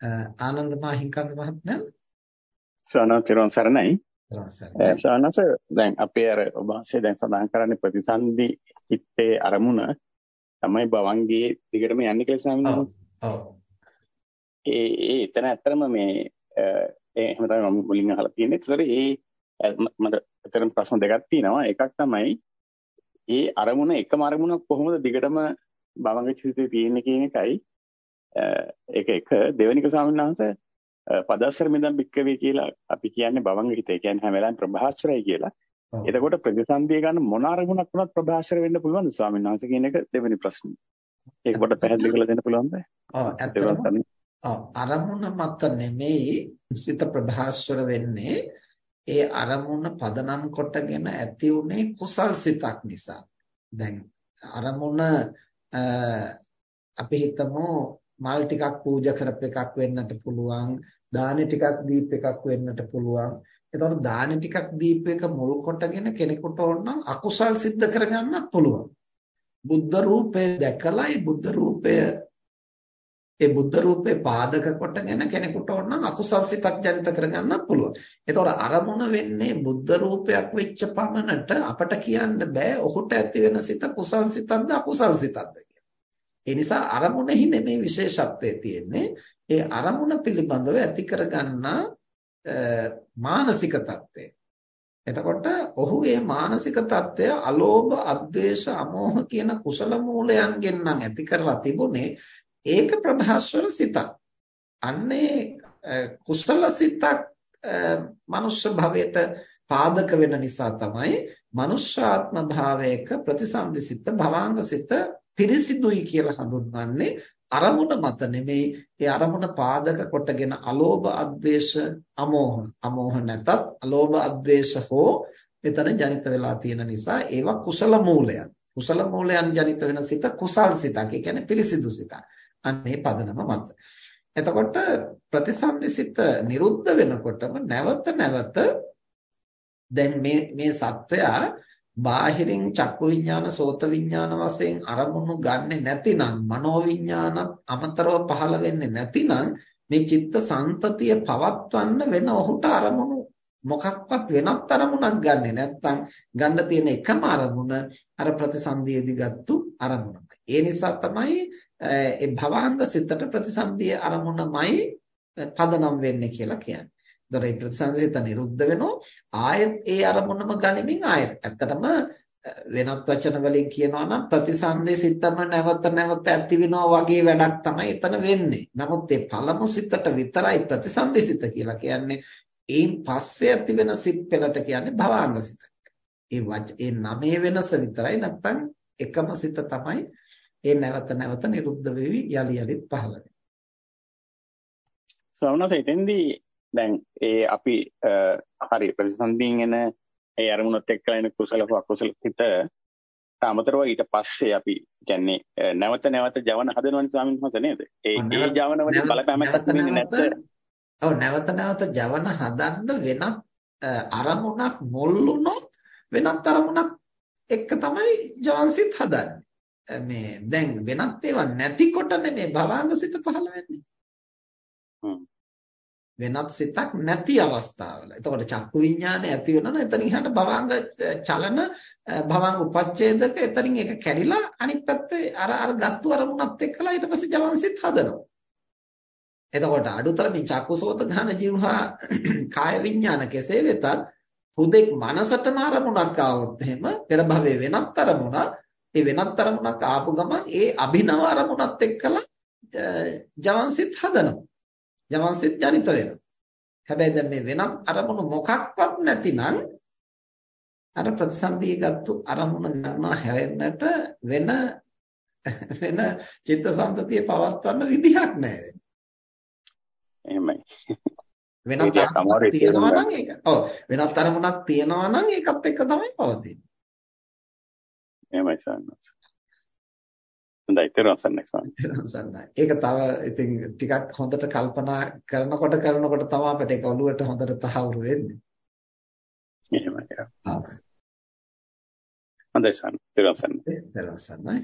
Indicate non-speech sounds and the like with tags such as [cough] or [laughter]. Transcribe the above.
ආනන්ද මාහිම්කන්ද මහත්මයා සවනතිරොන් සරණයි සවනස දැන් අපේ අර ඔබ වහන්සේ දැන් සඳහන් කරන්නේ ප්‍රතිසන්දි චිත්තේ අරමුණ තමයි භවංගයේ දිගටම යන්නේ කියලා ස්වාමීන් වහන්සේ. ඔව්. ඒ ඒ එතන ඇත්තටම මේ එහෙම තමයි මම මුලින්ම අහලා තියෙන්නේ. ඒතර ඒ මට ඇත්තටම ප්‍රශ්න දෙකක් තියෙනවා. එකක් තමයි ඒ අරමුණ එකම අරමුණක් කොහොමද දිගටම භවංග චිත්තේ තියෙන්නේ කියන එකයි ඒක එක දෙවෙනික ස්වාමීන් වහන්සේ පදස්සර මෙදම් බික්කවේ කියලා අපි කියන්නේ භවංග හිත. ඒ කියන්නේ හැම වෙලාවෙම ප්‍රභාස්රයි කියලා. එතකොට ප්‍රතිසන්දිය ගන්න මොන අරමුණක් වුණත් ප්‍රභාස්ර වෙන්න පුළුවන්ද ස්වාමීන් වහන්සේ කියන එක දෙවෙනි ප්‍රශ්නේ. ඒක පොඩ්ඩක් පැහැදිලි කරලා දෙන්න පුළුවන්ද? ඔව් ඇත්තටම අරමුණ මත නෙමෙයි සිත ප්‍රභාස්වර වෙන්නේ ඒ අරමුණ පදනම් කොටගෙන ඇති උනේ කුසල් සිතක් නිසා. දැන් අරමුණ අපි හිතමු මල් ටිකක් පූජා කරප එකක් වෙන්නට පුළුවන් දාන ටිකක් දීප එකක් වෙන්නට පුළුවන්. එතකොට දාන ටිකක් දීප එක මුල් කොටගෙන කෙනෙකුට ඕනනම් අකුසල් සිද්ධ කරගන්නත් පුළුවන්. බුද්ධ රූපය දැකලායි බුද්ධ රූපය ඒ බුද්ධ රූපේ පාදක කොටගෙන කෙනෙකුට ඕනනම් අකුසල් සිතක් ජනිත කරගන්නත් පුළුවන්. ඒතකොට අරමුණ වෙන්නේ බුද්ධ රූපයක් වෙච්ච පමණට අපට කියන්න බෑ ඔහුට ඇති වෙන සිත කුසල් සිතක්ද අකුසල් සිතක්ද ඒ නිසා අරමුණෙහි නෙමේ විශේෂත්වයේ තියෙන්නේ. ඒ අරමුණ පිළිබඳව ඇති කරගන්නා මානසික தත්ත්වය. එතකොට ඔහු මේ මානසික தත්ත්වය අලෝභ, අද්වේෂ, අමෝහ කියන කුසල මූලයන්ගෙන් නම් ඇති කරලා තිබුණේ ඒක ප්‍රභාස්වර සිතක්. අන්නේ කුසල සිතක් මනුෂ්‍ය භවයට පාදක වෙන නිසා තමයි මනුෂ්‍යාත්ම භාවයක ප්‍රතිසන්දිසිත භවාංග සිත පිරිසිදුයි කියලා හඳුන්වන්නේ අරමුණ මත නෙමෙයි. ඒ අරමුණ පාදක කොටගෙන අලෝභ අද්වේෂ අමෝහ අමෝහ නැතත් අලෝභ අද්වේෂ හෝ එතන ජනිත වෙලා තියෙන නිසා ඒවා කුසල මූලයන්. කුසල මූලයන් ජනිත වෙන සිත කුසල් සිතක්. ඒ කියන්නේ පිරිසිදු සිතක්. අන්නේ පදනම මත. එතකොට ප්‍රතිසන්දි සිත නිරුද්ධ වෙනකොටම නැවත නැවත දැන් මේ මේ සත්වයා බාහිරින් චක්කු විඥාන සෝත විඥාන වශයෙන් අරමුණු ගන්නෙ නැතිනම් මනෝ විඥානත් අමතරව පහළ වෙන්නේ නැතිනම් මේ චිත්ත සංතතිය පවත්වන්න වෙන ඔහුට අරමුණු මොකක්වත් වෙනත් අරමුණක් ගන්නෙ නැත්නම් ගන්න තියෙන එකම අරමුණ අර ප්‍රතිසන්දියේදී ගත්තු අරමුණයි. ඒ නිසා තමයි ඒ භවංග සිතට ප්‍රතිසන්දියේ අරමුණමයි පදනම් වෙන්නේ කියලා කියන්නේ. ඒතර ඒ ප්‍රතිසංසිත නිරුද්ධ වෙනෝ ආයෙත් ඒ අරමුණම ගනිමින් ආයෙත් ඇත්තටම වෙනත් වචන වලින් කියනවා නම් ප්‍රතිසන්දේ සිතම නැවත නැවත ඇති වෙනවා වගේ වැඩක් තමයි එතන වෙන්නේ. නමුත් ඒ පළමු සිතට විතරයි ප්‍රතිසන්දි සිත කියලා කියන්නේ. ඒන් පස්සේ ඇති වෙන සිත් පෙළට කියන්නේ භවාංග සිත. ඒ ඒ නමේ වෙනස විතරයි නැත්තම් එකම සිත තමයි ඒ නැවත නැවත නිරුද්ධ වෙවි යලි යලිත් පහළ වෙන්නේ. ස්වාමීන් වහන්සේ දැන් ඒ අපි හරි ප්‍රතිසන්දියෙන් එන ඒ අරමුණත් එක්කලා එන කුසල අකුසල හිත අමතරව ඊට පස්සේ අපි කියන්නේ නැවත නැවත ජවන හදනවනේ ස්වාමීන් වහන්සේ නේද? ඒ ඒ ජවන වලින් බලපෑමක් වෙන්නේ නැත්ද? ඔව් නැවත නැවත ජවන හදන්න වෙනත් අරමුණක් මොල්ලුනොත් වෙනත් අරමුණක් එක්ක තමයි ජවන්සිත හදන්නේ. මේ දැන් වෙනත් ඒවා නැතිකොට නෙමේ භවාංගසිත පහළ වෙන්නේ. වෙනත් සිතක් නැති අවස්ථාවල. එතකොට චක්කු විඥානය ඇති වෙනවා එතන ඉහට භවංග චලන භවංග උපච්ඡේදක එතනින් එක කැඩිලා අනිත් පැත්තේ අර අර ගත්තු අරමුණත් එක්කලා ඊට පස්සේ ජවන්සිත හදනවා. එතකොට අඩුතරමින් චක්කුසෝත ඝන ජීවහා [clears throat] කාය විඥාන කෙසේ වෙතත් හුදෙක් මනසටම අරමුණක් ආවොත් එහෙම පෙර භවයේ වෙනත් අරමුණක් ඒ වෙනත් අරමුණක් ආපු ගමන් ඒ අභිනව අරමුණත් එක්කලා ජවන්සිත හදනවා. යමන්සිට ජනිත වෙනවා. හැබැයි දැන් මේ වෙනත් අරමුණු මොකක්වත් නැතිනම් අර ප්‍රතිසන්දිය ගත්තු අරමුණ ගන්නවා හැරෙන්නට වෙන [laughs] වෙන චිත්තසංතතිය පවත්වන්න විදිහක් නැහැ. එහෙමයි. වෙනත් අරමුණක් තියනවා නම් ඒක. ඔව් වෙනත් අරමුණක් තියනවා නම් ඒකත් එක්ක තමයි පවතින්නේ. එහෙමයි සන්නස්. හොඳයි තේරුම් ගන්නයි. ඒක තව ඉතින් ටිකක් හොඳට කල්පනා කරනකොට කරනකොට තමයි අපිට ඒක ඔළුවට හොඳට තහවුරු වෙන්නේ. එහෙමයි. හොඳයි සන්න. තේරුම් ගන්නයි. තේරුම් ගන්නයි.